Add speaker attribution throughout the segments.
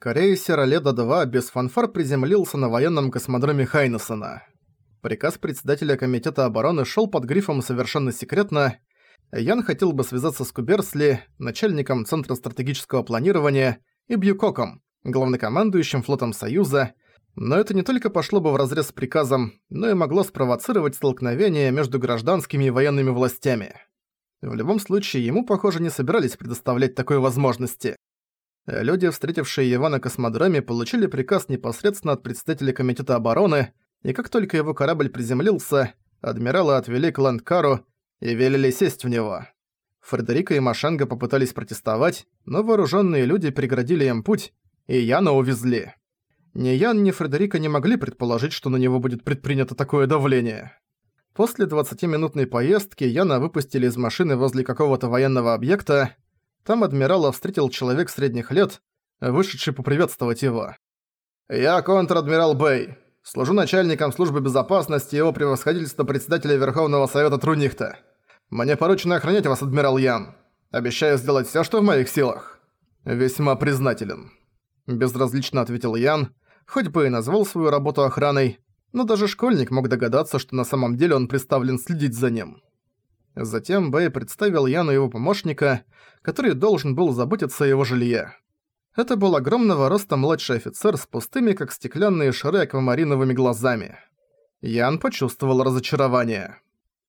Speaker 1: Крейсер Леда-2 без фанфар приземлился на военном космодроме Хайнессона. Приказ председателя Комитета обороны шел под грифом «Совершенно секретно». Ян хотел бы связаться с Куберсли, начальником Центра стратегического планирования, и Бьюкоком, главнокомандующим флотом Союза, но это не только пошло бы вразрез с приказом, но и могло спровоцировать столкновение между гражданскими и военными властями. В любом случае, ему, похоже, не собирались предоставлять такой возможности. Люди, встретившие его на космодроме, получили приказ непосредственно от председателя Комитета обороны, и как только его корабль приземлился, адмиралы отвели к Ландкару и велели сесть в него. Фредерика и Машанга попытались протестовать, но вооруженные люди преградили им путь, и Яна увезли. Ни Ян, ни Фредерика не могли предположить, что на него будет предпринято такое давление. После 20-минутной поездки Яна выпустили из машины возле какого-то военного объекта, там адмирала встретил человек средних лет, вышедший поприветствовать его. «Я контр-адмирал Бэй. Служу начальником службы безопасности его превосходительства председателя Верховного Совета Трунихта. Мне поручено охранять вас, адмирал Ян. Обещаю сделать всё, что в моих силах». «Весьма признателен», – безразлично ответил Ян, хоть бы и назвал свою работу охраной, но даже школьник мог догадаться, что на самом деле он представлен следить за ним. Затем Бэй представил Яну его помощника, который должен был заботиться о его жилье. Это был огромного роста младший офицер с пустыми, как стеклянные шары, аквамариновыми глазами. Ян почувствовал разочарование.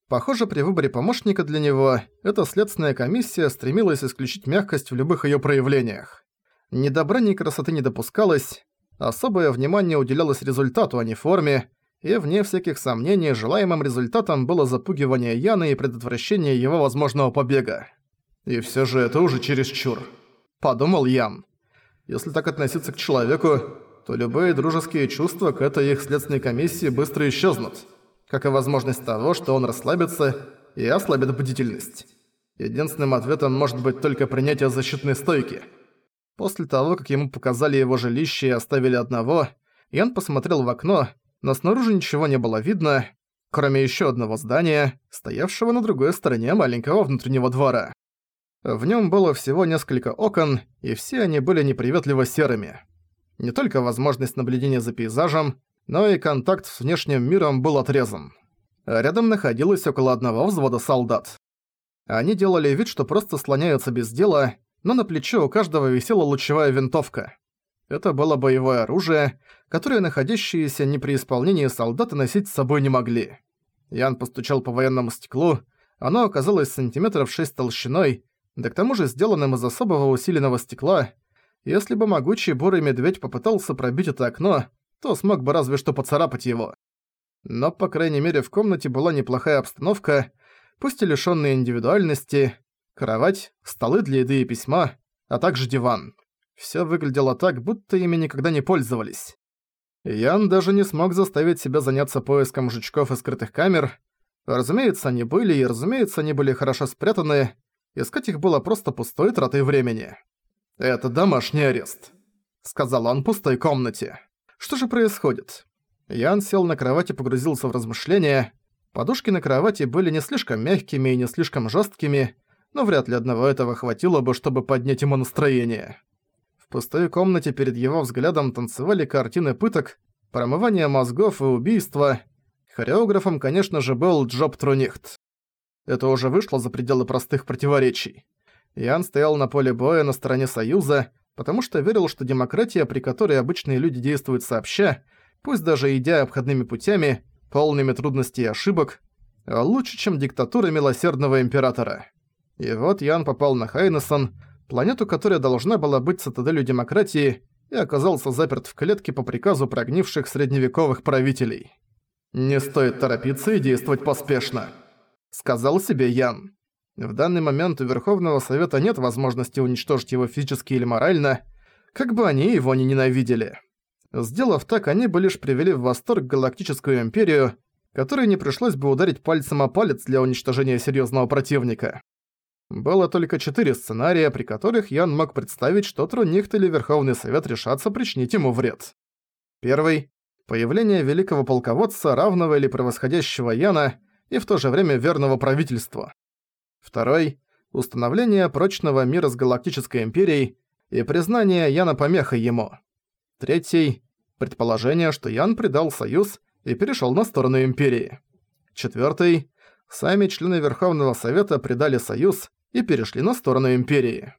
Speaker 1: Похоже, при выборе помощника для него эта следственная комиссия стремилась исключить мягкость в любых ее проявлениях. Ни добра, ни красоты не допускалось, особое внимание уделялось результату, а не форме, и, вне всяких сомнений, желаемым результатом было запугивание Яны и предотвращение его возможного побега. «И всё же это уже чересчур», — подумал Ян. «Если так относиться к человеку, то любые дружеские чувства к этой их следственной комиссии быстро исчезнут, как и возможность того, что он расслабится и ослабит бдительность. Единственным ответом может быть только принятие защитной стойки». После того, как ему показали его жилище и оставили одного, Ян посмотрел в окно, но снаружи ничего не было видно, кроме еще одного здания, стоявшего на другой стороне маленького внутреннего двора. В нем было всего несколько окон, и все они были неприветливо серыми. Не только возможность наблюдения за пейзажем, но и контакт с внешним миром был отрезан. Рядом находилось около одного взвода солдат. Они делали вид, что просто слоняются без дела, но на плече у каждого висела лучевая винтовка. Это было боевое оружие, которое находящиеся не при исполнении солдаты носить с собой не могли. Ян постучал по военному стеклу, оно оказалось сантиметров 6 толщиной, да к тому же сделанным из особого усиленного стекла. Если бы могучий бурый медведь попытался пробить это окно, то смог бы разве что поцарапать его. Но, по крайней мере, в комнате была неплохая обстановка, пусть и лишённая индивидуальности, кровать, столы для еды и письма, а также диван. Всё выглядело так, будто ими никогда не пользовались. Ян даже не смог заставить себя заняться поиском жучков и скрытых камер. Разумеется, они были, и разумеется, они были хорошо спрятаны. Искать их было просто пустой тратой времени. «Это домашний арест», — сказал он пустой комнате. «Что же происходит?» Ян сел на кровати и погрузился в размышления. Подушки на кровати были не слишком мягкими и не слишком жесткими, но вряд ли одного этого хватило бы, чтобы поднять ему настроение. Пустой комнате перед его взглядом танцевали картины пыток, промывания мозгов и убийства. Хореографом, конечно же, был Джоб Трунихт. Это уже вышло за пределы простых противоречий. Ян стоял на поле боя на стороне Союза, потому что верил, что демократия, при которой обычные люди действуют сообща, пусть даже идя обходными путями, полными трудностей и ошибок, лучше, чем диктатура милосердного императора. И вот Ян попал на Хайнесон, планету, которая должна была быть цитаделью демократии, и оказался заперт в клетке по приказу прогнивших средневековых правителей. «Не стоит торопиться и действовать поспешно», — сказал себе Ян. В данный момент у Верховного Совета нет возможности уничтожить его физически или морально, как бы они его ни ненавидели. Сделав так, они бы лишь привели в восторг Галактическую Империю, которой не пришлось бы ударить пальцем о палец для уничтожения серьезного противника. Было только четыре сценария, при которых Ян мог представить, что Трунихт или Верховный Совет решатся причинить ему вред. Первый – появление великого полководца, равного или превосходящего Яна, и в то же время верного правительства. Второй – установление прочного мира с Галактической Империей, и признание Яна помехой ему. Третий – предположение, что Ян предал Союз и перешел на сторону Империи. Четвертый – сами члены Верховного Совета предали Союз и перешли на сторону Империи.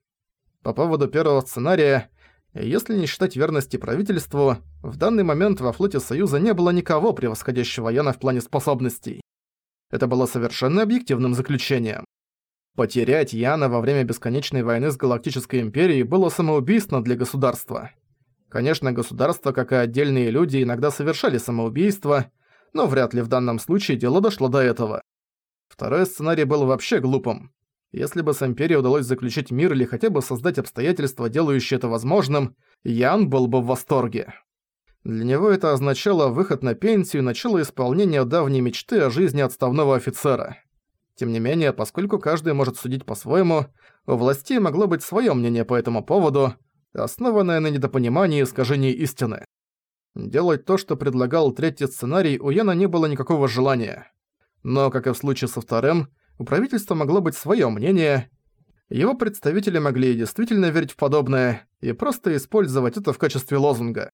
Speaker 1: По поводу первого сценария, если не считать верности правительству, в данный момент во флоте Союза не было никого превосходящего Яна в плане способностей. Это было совершенно объективным заключением. Потерять Яна во время бесконечной войны с Галактической Империей было самоубийственно для государства. Конечно, государство, как и отдельные люди, иногда совершали самоубийство, но вряд ли в данном случае дело дошло до этого. Второй сценарий был вообще глупым. Если бы с Империей удалось заключить мир или хотя бы создать обстоятельства, делающие это возможным, Ян был бы в восторге. Для него это означало выход на пенсию и начало исполнения давней мечты о жизни отставного офицера. Тем не менее, поскольку каждый может судить по-своему, у властей могло быть своё мнение по этому поводу, основанное на недопонимании и искажении истины. Делать то, что предлагал третий сценарий, у Яна не было никакого желания. Но, как и в случае со вторым, у правительства могло быть своё мнение. Его представители могли действительно верить в подобное и просто использовать это в качестве лозунга.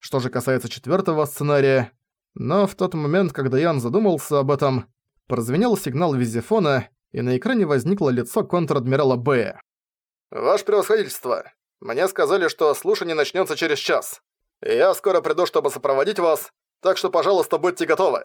Speaker 1: Что же касается четвёртого сценария, но в тот момент, когда Ян задумался об этом, прозвенел сигнал визифона, и на экране возникло лицо контр-адмирала Б. «Ваше превосходительство, мне сказали, что слушание начнётся через час. Я скоро приду, чтобы сопроводить вас, так что, пожалуйста, будьте готовы».